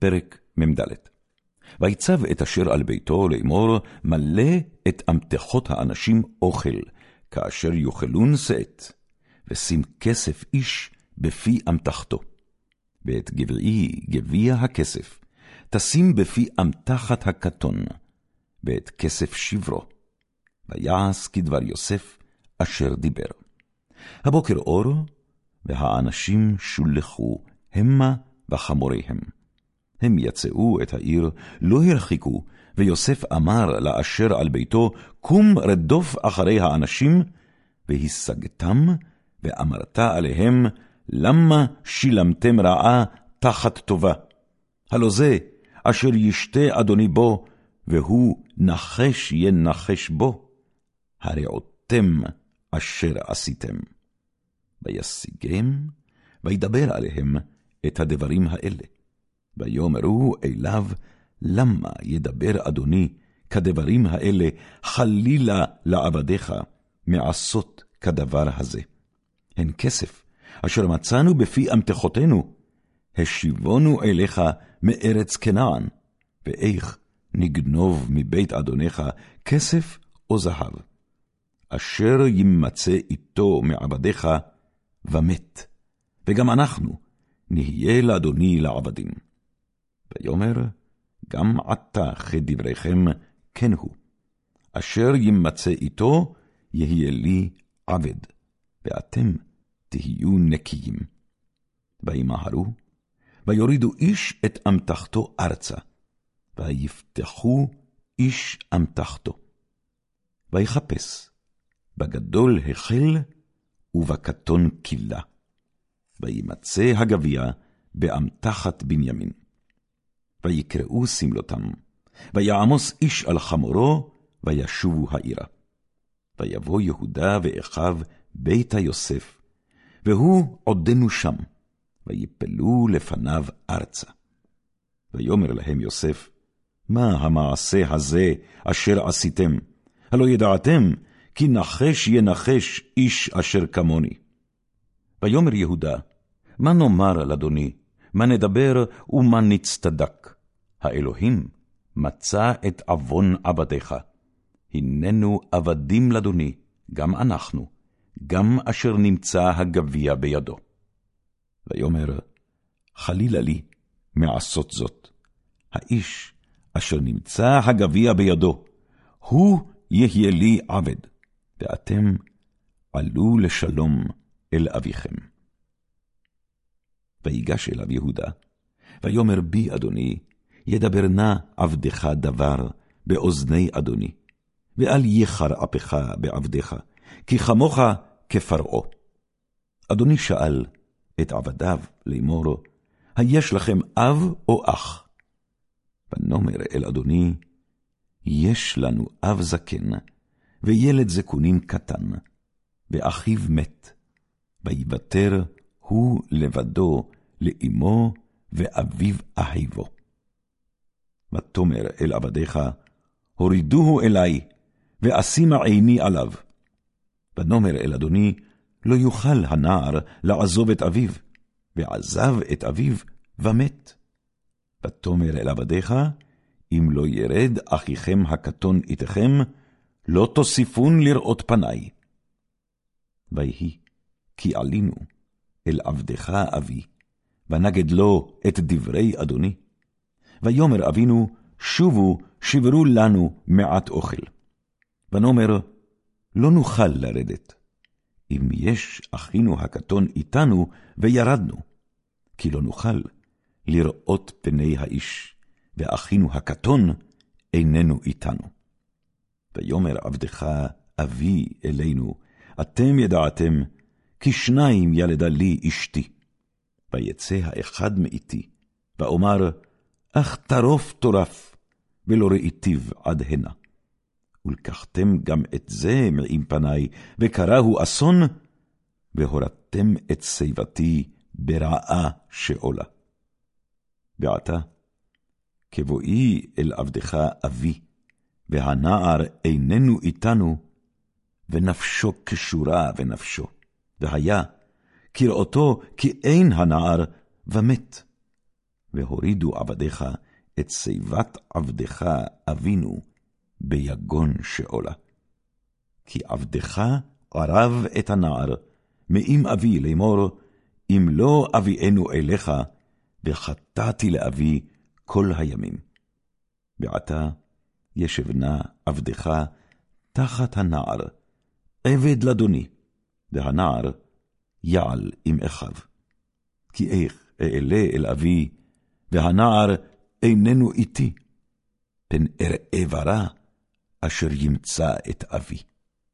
פרק מ"ד ויצב את אשר על ביתו לאמור, מלא את אמתחות האנשים אוכל, כאשר יאכלון שאת, ושים כסף איש בפי אמתחתו. ואת גבעי גביע הכסף, תשים בפי אמתחת הקטון, ואת כסף שברו. ויעש כדבר יוסף, אשר דיבר. הבוקר אור, והאנשים שולחו, המה וחמוריהם. הם יצאו את העיר, לא הרחיקו, ויוסף אמר לאשר על ביתו, קום רדוף אחרי האנשים, והשגתם, ואמרת עליהם, למה שילמתם רעה תחת טובה? הלא זה, אשר ישתה אדוני בו, והוא נחש ינחש בו, הרעותם אשר עשיתם. וישיגם, וידבר עליהם את הדברים האלה. ויאמרו אליו, למה ידבר אדוני כדברים האלה חלילה לעבדיך מעשות כדבר הזה? הן כסף, אשר מצאנו בפי אמתחותינו, השיבונו אליך מארץ כנען, ואיך נגנוב מבית אדונך כסף או זהב, אשר ימצא איתו מעבדיך, ומת, וגם אנחנו נהיה לאדוני לעבדים. ויאמר, גם עתה כדבריכם כן הוא, אשר ימצא איתו, יהיה לי עבד, ואתם תהיו נקיים. וימהרו, ויורידו איש את אמתחתו ארצה, ויפתחו איש אמתחתו. ויחפש, בגדול החל, ובקטון קילה. וימצא הגביע באמתחת בנימין. ויקראו סמלותם, ויעמוס איש על חמורו, וישובו העירה. ויבוא יהודה ואחיו ביתה יוסף, והוא עודנו שם, ויפלו לפניו ארצה. ויאמר להם יוסף, מה המעשה הזה אשר עשיתם? הלא ידעתם, כי נחש ינחש איש אשר כמוני. ויאמר יהודה, מה נאמר לאדוני? מה נדבר ומה נצטדק? האלוהים מצא את עוון עבדיך. הננו עבדים לאדוני, גם אנחנו, גם אשר נמצא הגביע בידו. ויאמר, חלילה לי מעשות זאת. האיש אשר נמצא הגביע בידו, הוא יהיה לי עבד, ואתם עלו לשלום אל אביכם. ויגש אליו יהודה, ויאמר בי, אדוני, ידבר נא עבדך דבר באוזני אדוני, ואל יחר אפך בעבדך, כי כמוך כפרעה. אדוני שאל את עבדיו לאמור, היש לכם אב או אח? ונאמר אל אדוני, יש לנו אב זקן, וילד זקונים קטן, ואחיו מת, ויוותר הוא לבדו לאמו ואביו אחיבו. ותאמר אל עבדיך, הורידוהו אלי, ואשימה עיני עליו. ונאמר אל אדוני, לא יוכל הנער לעזוב את אביו, ועזב את אביו, ומת. ותאמר אל עבדיך, אם לא ירד אחיכם הקטון איתכם, לא תוסיפון לראות פניי. ויהי, כי עלינו אל עבדך אבי, ונגד לו את דברי אדוני. ויאמר אבינו, שובו, שברו לנו מעט אוכל. ונאמר, לא נוכל לרדת. אם יש אחינו הקטון איתנו, וירדנו, כי לא נוכל לראות פני האיש, ואחינו הקטון איננו איתנו. ויאמר עבדך אבי אלינו, אתם ידעתם, כי שניים ילדה לי אשתי. ויצא האחד מאיתי, ואומר, אך טרוף טורף, ולא ראיתיו עד הנה. ולקחתם גם את זה מעם פניי, וקראו אסון, והורדתם את שיבתי ברעה שאולה. ועתה, כבואי אל עבדך אבי, והנער איננו איתנו, ונפשו קשורה ונפשו. והיה, כראותו כי אין הנער, ומת. והורידו עבדיך את שיבת עבדך אבינו ביגון שאולה. כי עבדך ערב את הנער, מאם אבי לאמור, אם לא אביאנו אליך, וחטאתי לאבי כל הימים. ועתה ישב נא עבדך תחת הנער, עבד לאדוני, והנער יעל עם אחיו. כי איך אעלה אל אבי, והנער איננו איתי, פן אראה ברע, אשר ימצא את אבי.